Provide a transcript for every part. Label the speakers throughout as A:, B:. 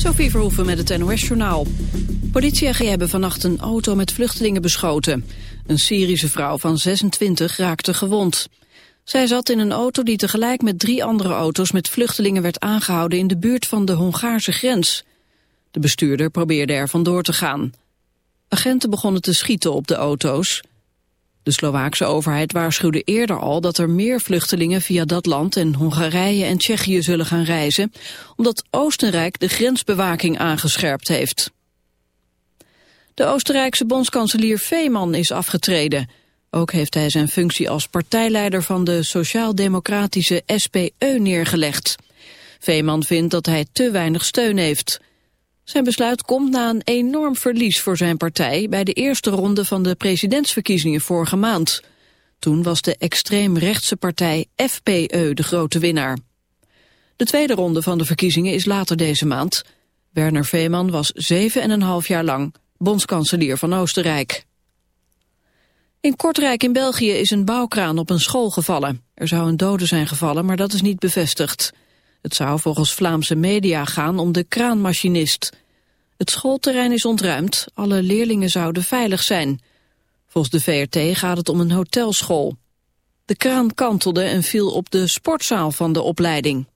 A: Sophie Verhoeven met het NOS-journaal. Politieagenten hebben vannacht een auto met vluchtelingen beschoten. Een Syrische vrouw van 26 raakte gewond. Zij zat in een auto die tegelijk met drie andere auto's met vluchtelingen werd aangehouden in de buurt van de Hongaarse grens. De bestuurder probeerde er vandoor te gaan. Agenten begonnen te schieten op de auto's. De Slovaakse overheid waarschuwde eerder al dat er meer vluchtelingen via dat land en Hongarije en Tsjechië zullen gaan reizen, omdat Oostenrijk de grensbewaking aangescherpt heeft. De Oostenrijkse bondskanselier Veeman is afgetreden. Ook heeft hij zijn functie als partijleider van de sociaal-democratische SPE neergelegd. Veeman vindt dat hij te weinig steun heeft. Zijn besluit komt na een enorm verlies voor zijn partij... bij de eerste ronde van de presidentsverkiezingen vorige maand. Toen was de extreemrechtse partij FPE de grote winnaar. De tweede ronde van de verkiezingen is later deze maand. Werner Veeman was zeven en een half jaar lang bondskanselier van Oostenrijk. In Kortrijk in België is een bouwkraan op een school gevallen. Er zou een dode zijn gevallen, maar dat is niet bevestigd. Het zou volgens Vlaamse media gaan om de kraanmachinist. Het schoolterrein is ontruimd, alle leerlingen zouden veilig zijn. Volgens de VRT gaat het om een hotelschool. De kraan kantelde en viel op de sportzaal van de opleiding.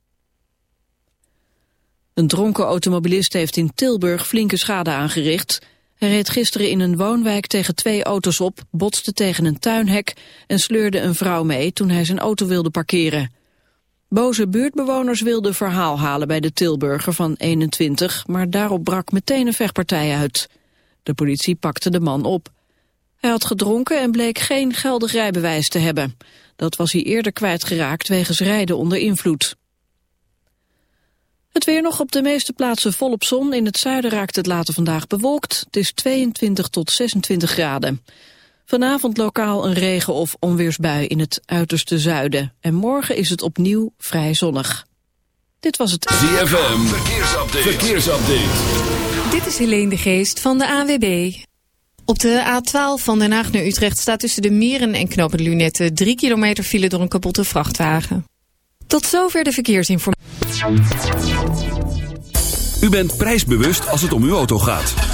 A: Een dronken automobilist heeft in Tilburg flinke schade aangericht. Hij reed gisteren in een woonwijk tegen twee auto's op, botste tegen een tuinhek en sleurde een vrouw mee toen hij zijn auto wilde parkeren. Boze buurtbewoners wilden verhaal halen bij de Tilburger van 21, maar daarop brak meteen een vechtpartij uit. De politie pakte de man op. Hij had gedronken en bleek geen geldig rijbewijs te hebben. Dat was hij eerder kwijtgeraakt wegens rijden onder invloed. Het weer nog op de meeste plaatsen volop zon. In het zuiden raakt het later vandaag bewolkt. Het is 22 tot 26 graden. Vanavond lokaal een regen- of onweersbui in het uiterste zuiden. En morgen is het opnieuw vrij zonnig. Dit was het...
B: ZFM, verkeersupdate. verkeersupdate.
C: Dit is Helene de Geest van de AWB. Op de A12 van Den Haag naar Utrecht staat tussen de Mieren en Knopen Lunette... drie kilometer file door een kapotte vrachtwagen. Tot zover de verkeersinformatie.
B: U bent prijsbewust als het om uw auto gaat.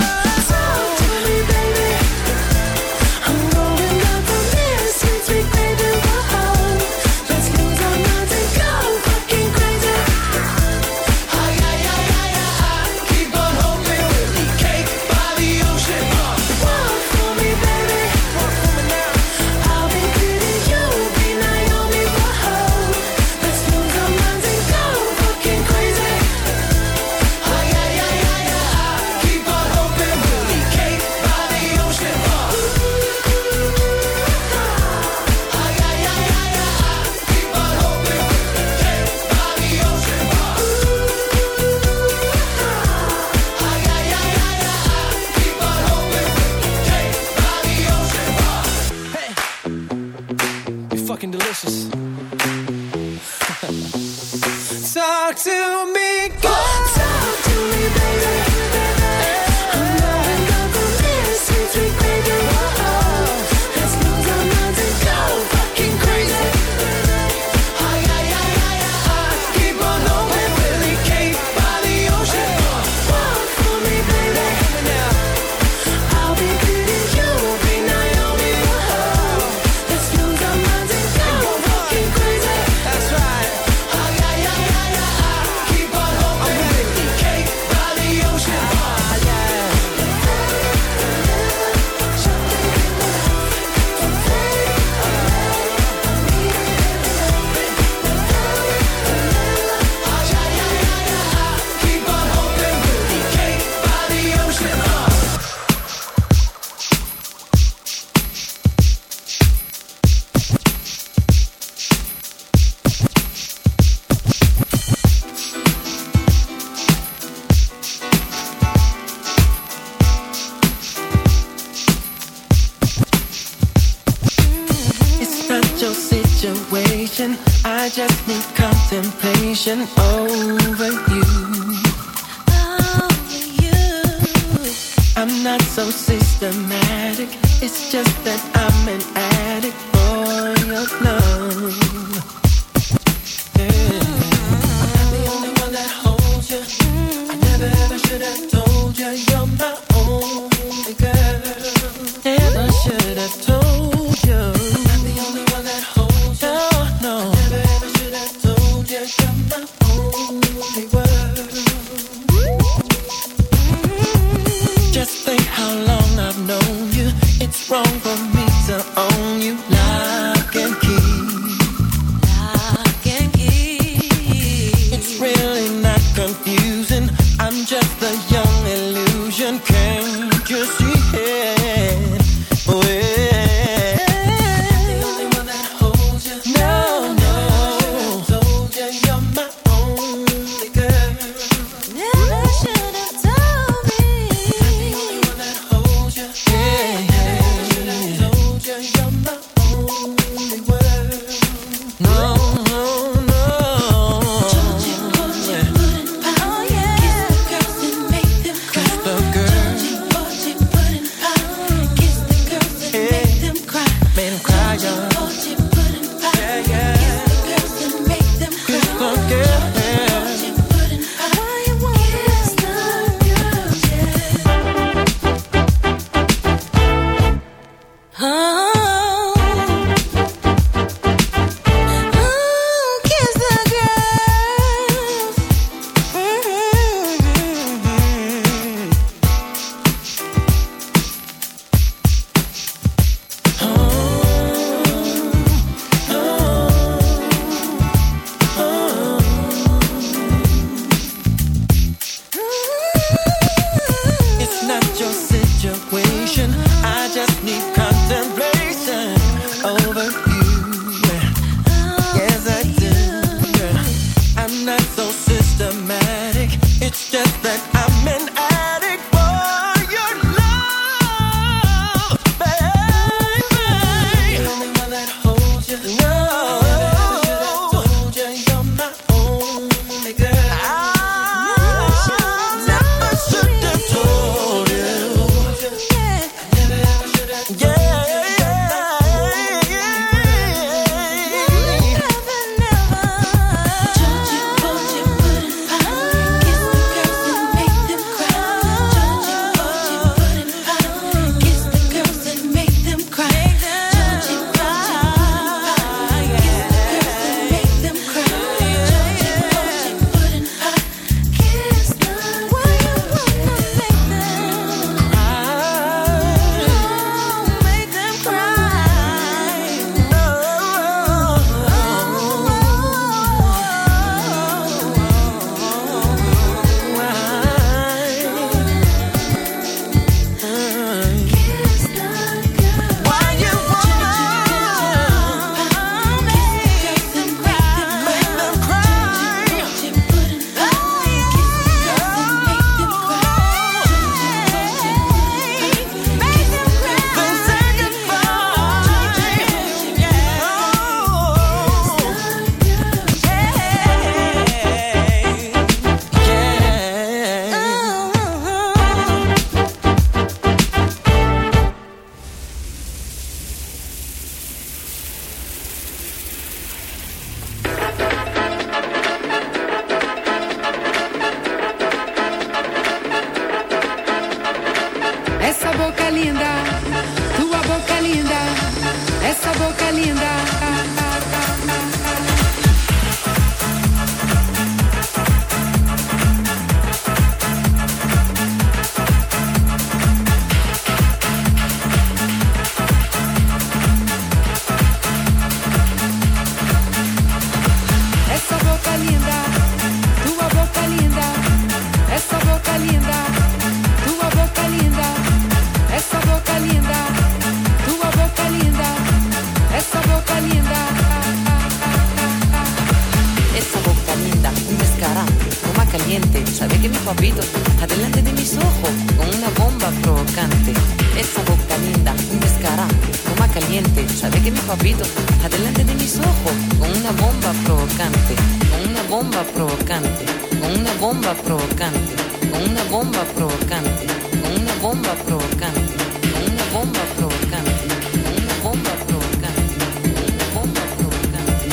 D: papito, adelante de mis ojos, con una bomba provocante, con una bomba provocante, con una bomba provocante, con una bomba provocante, con una bomba provocante, con una bomba provocante, con una bomba provocante, con una bomba provocante.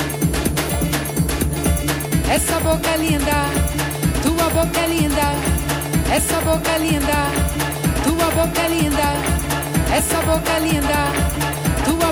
E: Esa boca linda, tua boca linda, esa boca linda, tua boca linda,
D: esa boca linda.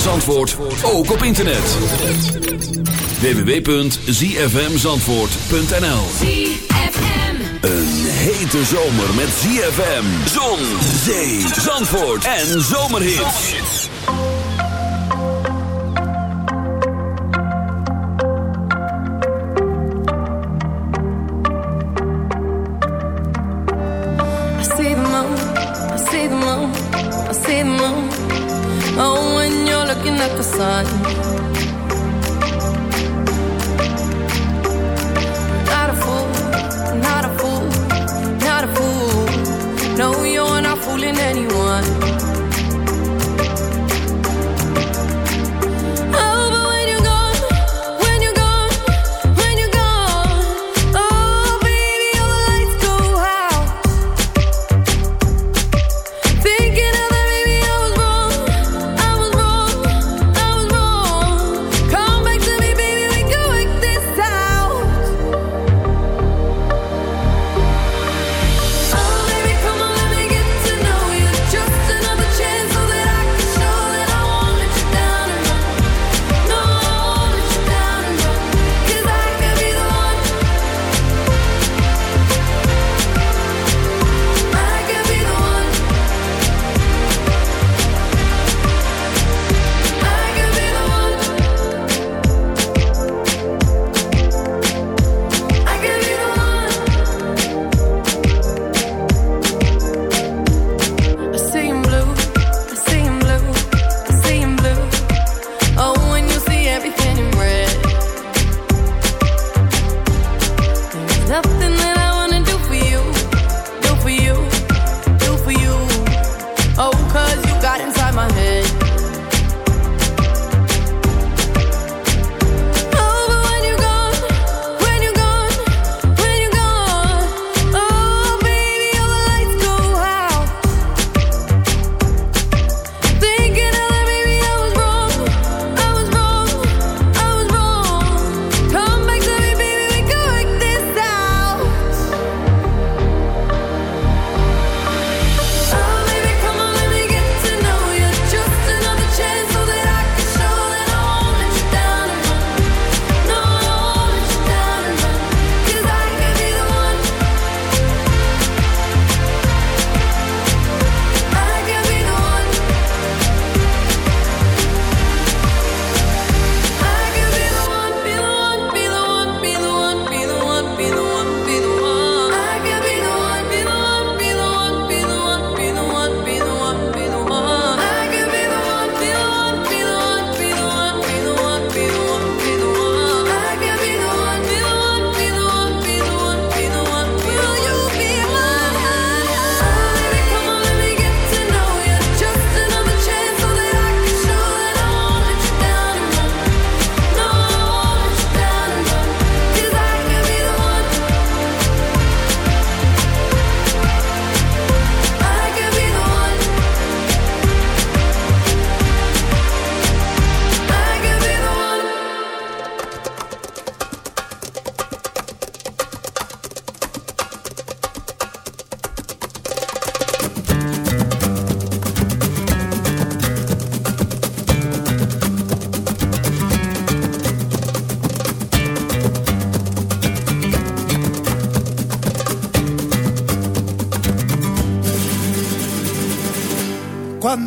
F: Zandvoort ook op internet. www.zfmzandvoort.nl Een hete zomer met ZFM, zon, zee, Zandvoort en zomerhits.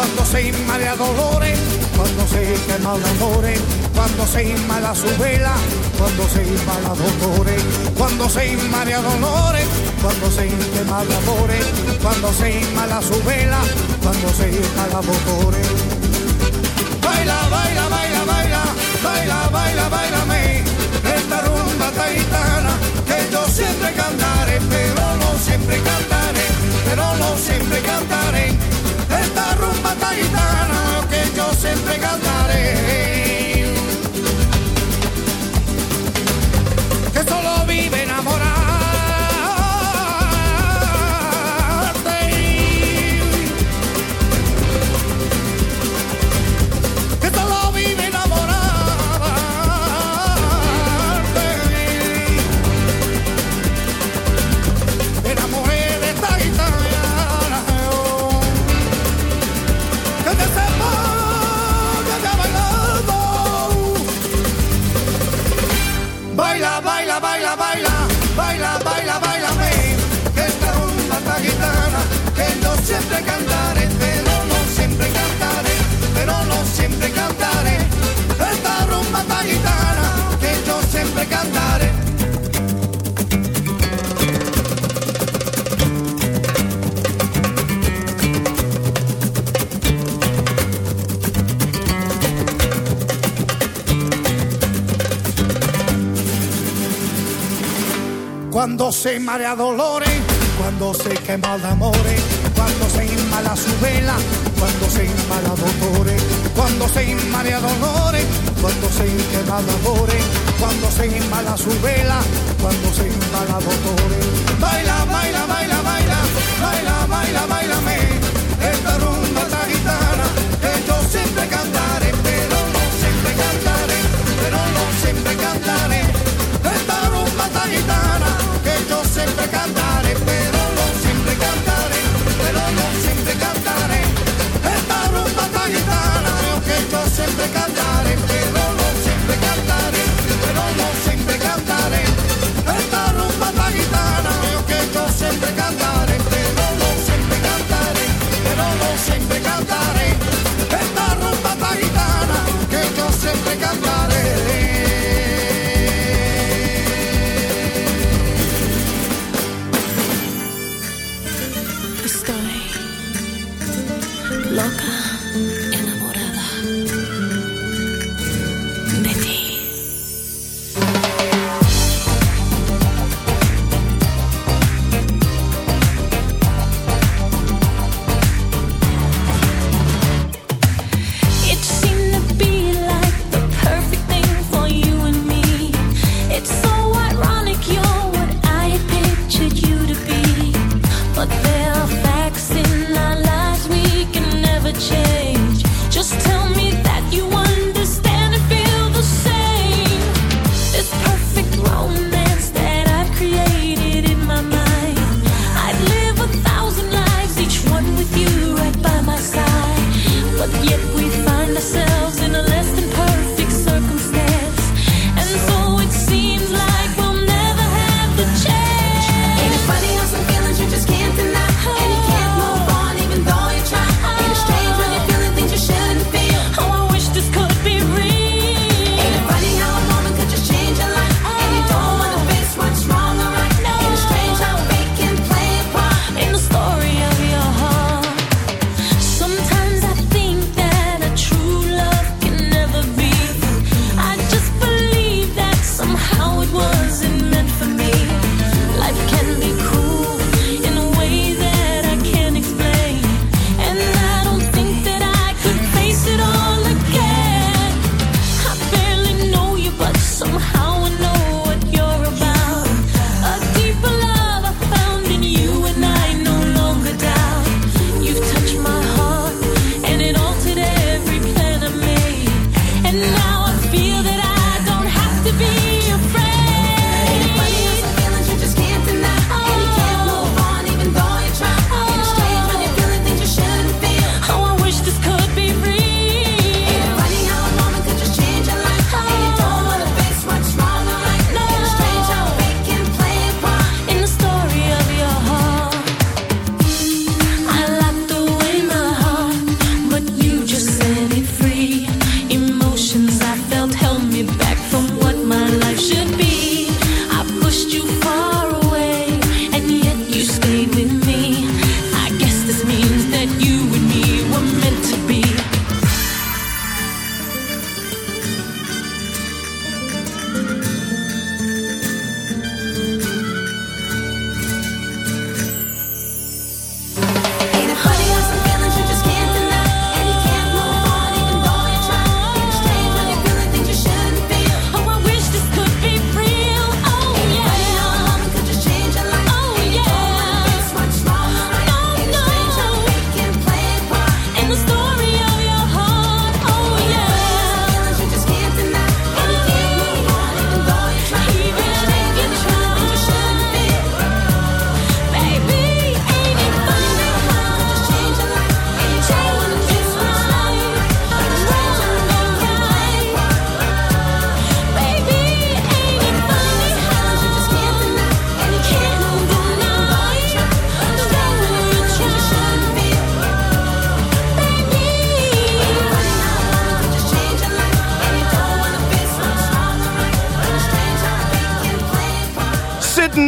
G: cuando se inmala dolores, cuando se quema dolores, cuando se inmala su vela, cuando se inmala dolores, cuando se inmala dolores, cuando se quema dolores, cuando se inmala su vela, cuando se inmala dolores. Baila, baila, baila, baila, baila, baila, baila, me esta rumba taitana que yo siempre cantaré, pero no siempre cantaré, pero no siempre cantaré la guitarra que yo siempre cantaré. marea dolores, cuando se quema el amores, cuando se inmala su vela, cuando se inmala dolores, cuando se inmala dolores, cuando se quema dolores, cuando se inmala su vela, cuando se inmala dolores. Baila, baila, baila, baila, baila, baila, baila, esta rumba esta gitana que yo siempre
H: canto.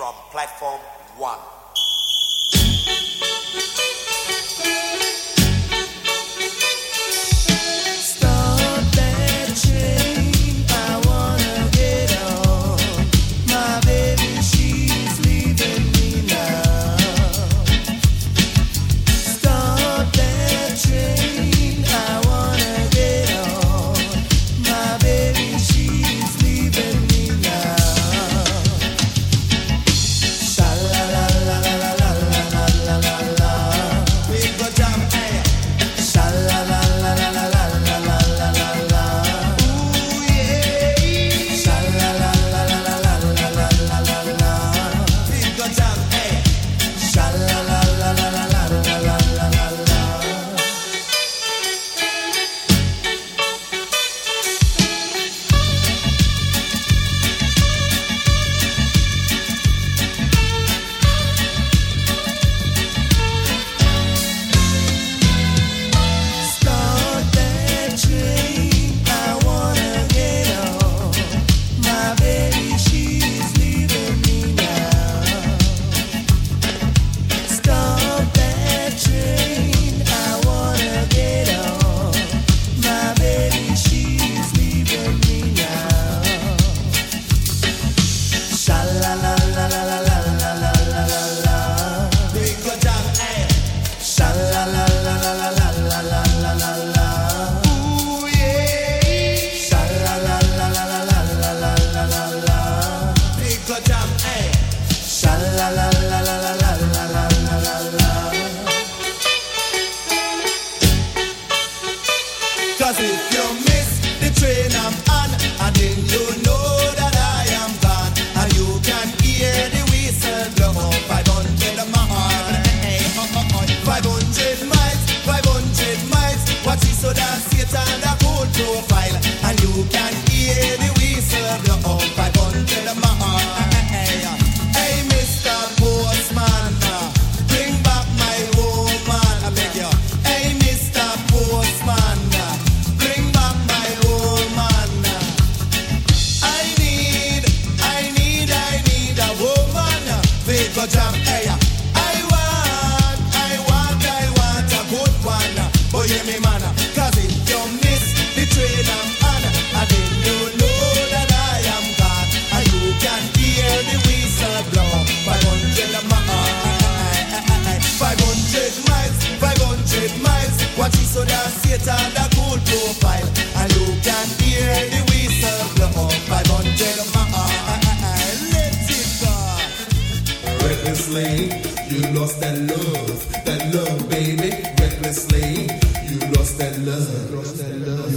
I: from platform one.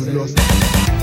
I: títulos.